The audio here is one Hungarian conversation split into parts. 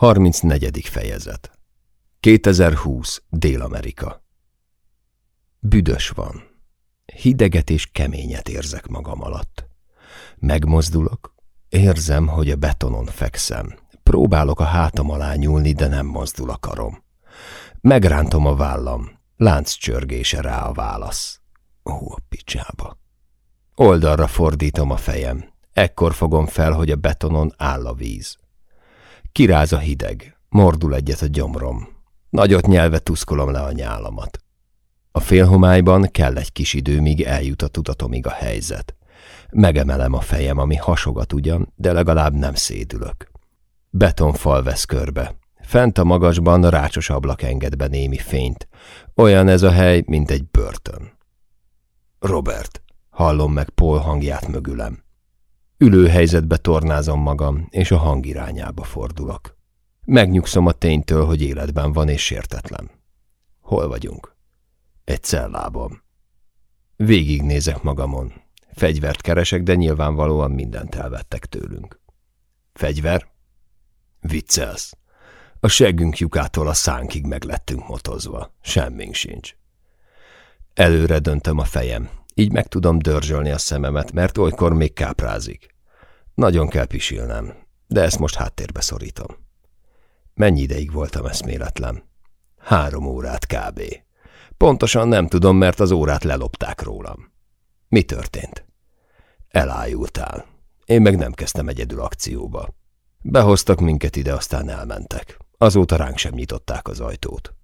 34. fejezet 2020. Dél-Amerika Büdös van. Hideget és keményet érzek magam alatt. Megmozdulok, érzem, hogy a betonon fekszem. Próbálok a hátam alá nyúlni, de nem mozdul a karom. Megrántom a vállam, lánc csörgése rá a válasz. Ó, a picsába. Oldalra fordítom a fejem. Ekkor fogom fel, hogy a betonon áll a víz. Kiráz a hideg, mordul egyet a gyomrom. Nagyot nyelve tuszkolom le a nyálamat. A félhomályban kell egy kis idő, míg eljut a tudatomig a helyzet. Megemelem a fejem, ami hasogat ugyan, de legalább nem szédülök. Betonfal vesz körbe. Fent a magasban rácsos ablak enged be némi fényt. Olyan ez a hely, mint egy börtön. Robert, hallom meg Paul hangját mögülem. Ülőhelyzetbe tornázom magam, és a hang irányába fordulok. Megnyugszom a ténytől, hogy életben van és sértetlen. Hol vagyunk? Egy cellában. Végignézek magamon. Fegyvert keresek, de nyilvánvalóan mindent elvettek tőlünk. Fegyver? Viccelsz. A seggünk lyukától a szánkig meglettünk motozva. Semmink sincs. Előre döntöm a fejem. Így meg tudom dörzsölni a szememet, mert olykor még káprázik. Nagyon kell pisilnem, de ezt most háttérbe szorítom. Mennyi ideig voltam eszméletlen? Három órát kb. Pontosan nem tudom, mert az órát lelopták rólam. Mi történt? Elájultál. Én meg nem kezdtem egyedül akcióba. Behoztak minket ide, aztán elmentek. Azóta ránk sem nyitották az ajtót.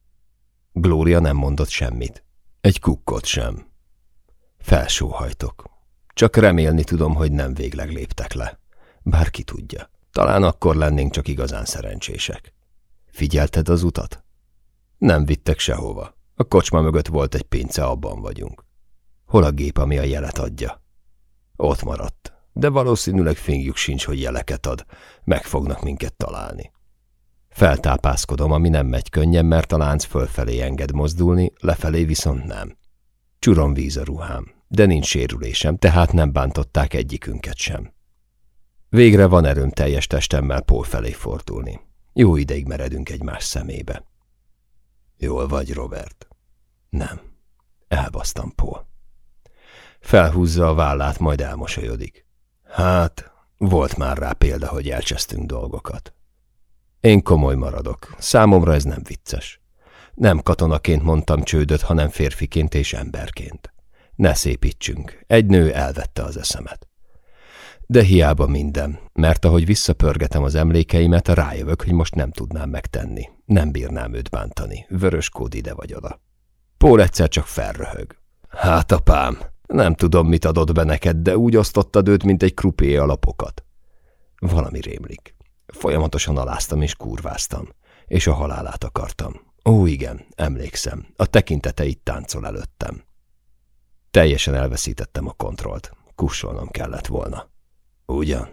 Glória nem mondott semmit. Egy kukkot sem. Felsóhajtok. Csak remélni tudom, hogy nem végleg léptek le. Bárki tudja. Talán akkor lennénk csak igazán szerencsések. Figyelted az utat? Nem vittek sehova. A kocsma mögött volt egy pince, abban vagyunk. Hol a gép, ami a jelet adja? Ott maradt, de valószínűleg fingjuk sincs, hogy jeleket ad. Meg fognak minket találni. Feltápászkodom, ami nem megy könnyen, mert a lánc fölfelé enged mozdulni, lefelé viszont nem. Csurom víz a ruhám, de nincs sérülésem, tehát nem bántották egyikünket sem. Végre van erőm teljes testemmel Paul felé fordulni. Jó ideig meredünk egymás szemébe. Jól vagy, Robert? Nem. Elbasztam Paul. Felhúzza a vállát, majd elmosolyodik. Hát, volt már rá példa, hogy elcsesztünk dolgokat. Én komoly maradok. Számomra ez nem vicces. Nem katonaként mondtam csődöt, hanem férfiként és emberként. Ne szépítsünk. Egy nő elvette az eszemet. De hiába minden, mert ahogy visszapörgetem az emlékeimet, rájövök, hogy most nem tudnám megtenni. Nem bírnám őt bántani. Vörös kód ide vagy oda. Pól egyszer csak felröhög. Hát apám, nem tudom, mit adott be neked, de úgy osztottad őt, mint egy krupé alapokat. Valami rémlik. Folyamatosan aláztam és kurváztam, és a halálát akartam. Ó, igen, emlékszem, a tekintete itt táncol előttem. Teljesen elveszítettem a kontrollt. Kussolnom kellett volna. Ugyan?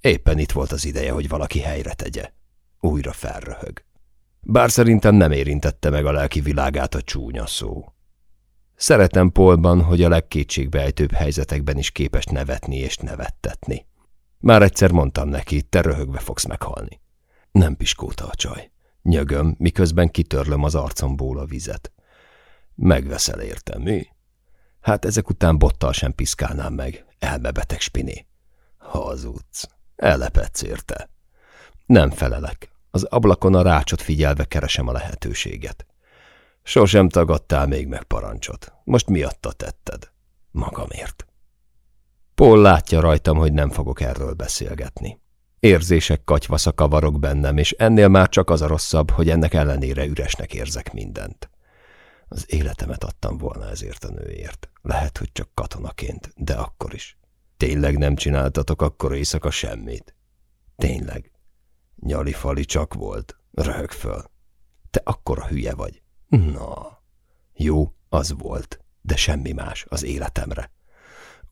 Éppen itt volt az ideje, hogy valaki helyre tegye. Újra felröhög. Bár szerintem nem érintette meg a lelki világát a csúnya szó. Szeretem Polban, hogy a legkétségbejtőbb helyzetekben is képes nevetni és nevettetni. Már egyszer mondtam neki, te röhögve fogsz meghalni. Nem piskóta a csaj. Nyögöm, miközben kitörlöm az arcomból a vizet. Megveszel érte, mi? Hát ezek után bottal sem piszkálnám meg, elmebeteg spiné. Hazudsz. Ellepetsz érte. Nem felelek. Az ablakon a rácsot figyelve keresem a lehetőséget. Sosem tagadtál még meg parancsot. Most miatta tetted? Magamért. Paul látja rajtam, hogy nem fogok erről beszélgetni. Érzések katyvasza kavarok bennem, és ennél már csak az a rosszabb, hogy ennek ellenére üresnek érzek mindent. Az életemet adtam volna ezért a nőért. Lehet, hogy csak katonaként, de akkor is. Tényleg nem csináltatok akkor éjszaka semmit? Tényleg. Nyali-fali csak volt. Röhög föl. Te akkora hülye vagy. Na. Jó, az volt, de semmi más az életemre.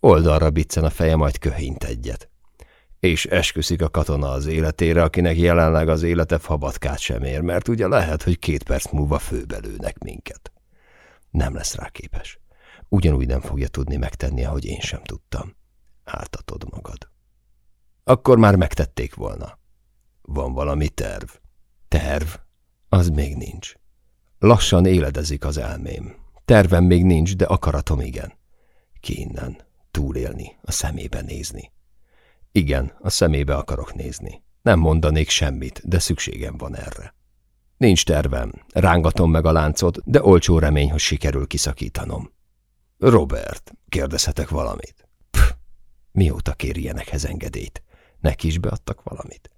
Oldalra biccen a feje, majd köhint egyet. És esküszik a katona az életére, akinek jelenleg az élete fabatkát sem ér, mert ugye lehet, hogy két perc múlva főbelőnek minket. Nem lesz rá képes. Ugyanúgy nem fogja tudni megtenni, ahogy én sem tudtam áltatod magad. Akkor már megtették volna. Van valami terv? Terv, az még nincs. Lassan éledezik az elmém. Tervem még nincs, de akaratom igen. Ki innen, túlélni, a szemébe nézni. Igen, a szemébe akarok nézni. Nem mondanék semmit, de szükségem van erre. Nincs tervem, rángatom meg a láncot, de olcsó remény, hogy sikerül kiszakítanom. Robert, kérdezhetek valamit? Pff, mióta kér ilyenekhez engedélyt? Neki is beadtak valamit?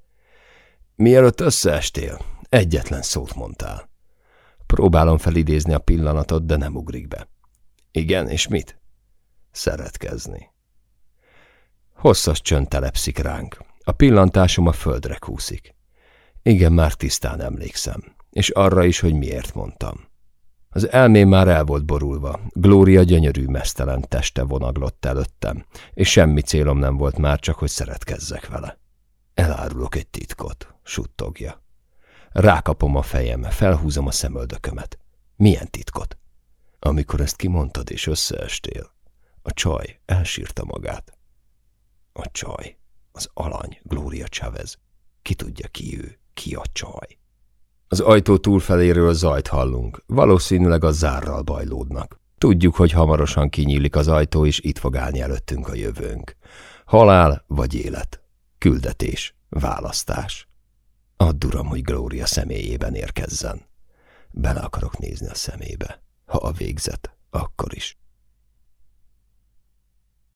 Mielőtt összeestél, egyetlen szót mondtál. Próbálom felidézni a pillanatot, de nem ugrik be. Igen, és mit? Szeretkezni. Hosszas csönd telepszik ránk. A pillantásom a földre kúszik. Igen, már tisztán emlékszem, és arra is, hogy miért mondtam. Az elmém már el volt borulva, Glória gyönyörű mesztelen teste vonaglott előttem, és semmi célom nem volt már, csak hogy szeretkezzek vele. Elárulok egy titkot, suttogja. Rákapom a fejem, felhúzom a szemöldökömet. Milyen titkot? Amikor ezt kimondtad és összeestél, a csaj elsírta magát. A csaj, az alany, Gloria Chavez. Ki tudja ki ő, ki a csaj? Az ajtó túlfeléről zajt hallunk, valószínűleg a zárral bajlódnak. Tudjuk, hogy hamarosan kinyílik az ajtó, és itt fog állni előttünk a jövőnk. Halál vagy élet. Küldetés. Választás. Add uram, hogy Glória személyében érkezzen. Bele akarok nézni a szemébe. Ha a végzet, akkor is.